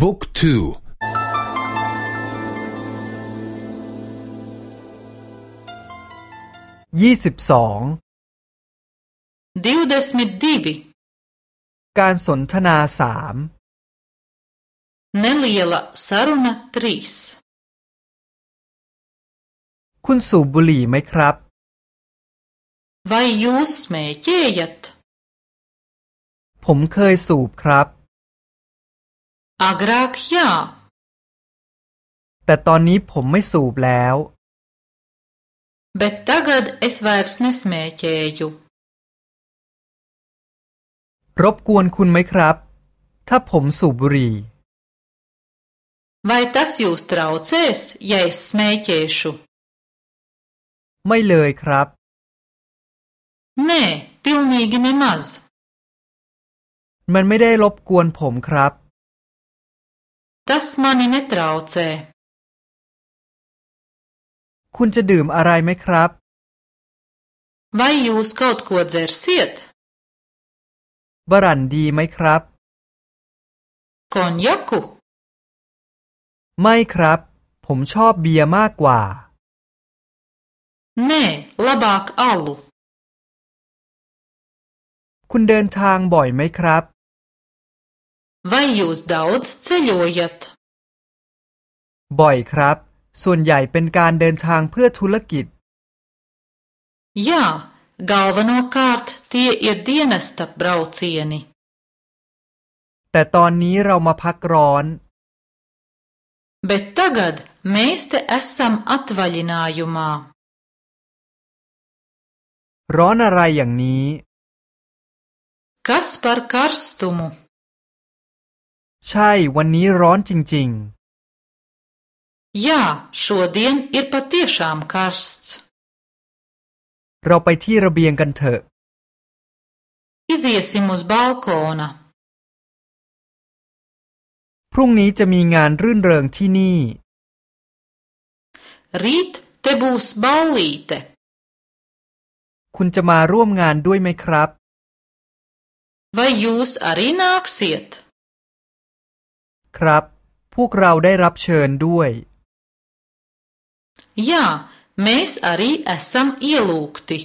บุ๊กทูยี่สิบสองดิวเดสมิดดีบีการสนทนาสาม neliela saruna trīs คุณสูบบุหรี่ไหมครับ Vai jūs smēķējat? ผมเคยสูบครับ Agrāk jā. แต่ตอนนี้ผมไม่สูบแล้ว Bet tagad es vairs nesmēķēju. รบกวนคุณไหมครับ ถ้าผมสูบบุหรี่ Vai tas jūs traucēs, ja es smēķēšu? ไม่เลยครับ Nē, pilnīgi nemaz. มันไม่ได้รบกวนผมครับ Tas mani netraucē. คุณจะดื่มอะไรไหมครับ Vai jūs kaut ko dzersiet? บรันดีไหมครับ Konjaku? ไม่ครับ ผมชอบเบียร์มากกว่า Nē, labāk alu. คุณเดินทางบ่อยไหมครับ Vai jūs daudz ceļojat? บ่อยครับ ส่วนใหญ่เป็นการเดินทางเพื่อธุรกิจ Jā, galvenokārt tie ir dienesta braucieni. แต่ตอนนี้เรามาพักร้อน Bet tagad mēs te esam atvaļinājumā. ร้อนอะไรอย่างนี้ Kas par karstumu? ใช่ วันนี้ร้อนจริง Jā, šodien ir patiešām karsts. ๆเราไปที่ระเบียงกันเถอะ Iziesim uz balkona. พรุ่งนี้จะมีงานรื่นเริงที่นี่ Rīt te būs ballīte. คุณจะมาร่วมงานด้วยไหมครับ Vai jūs arī nāksiet? ครับ พวกเราได้รับเชิญด้วย Jā, mēs arī esam ielūgti.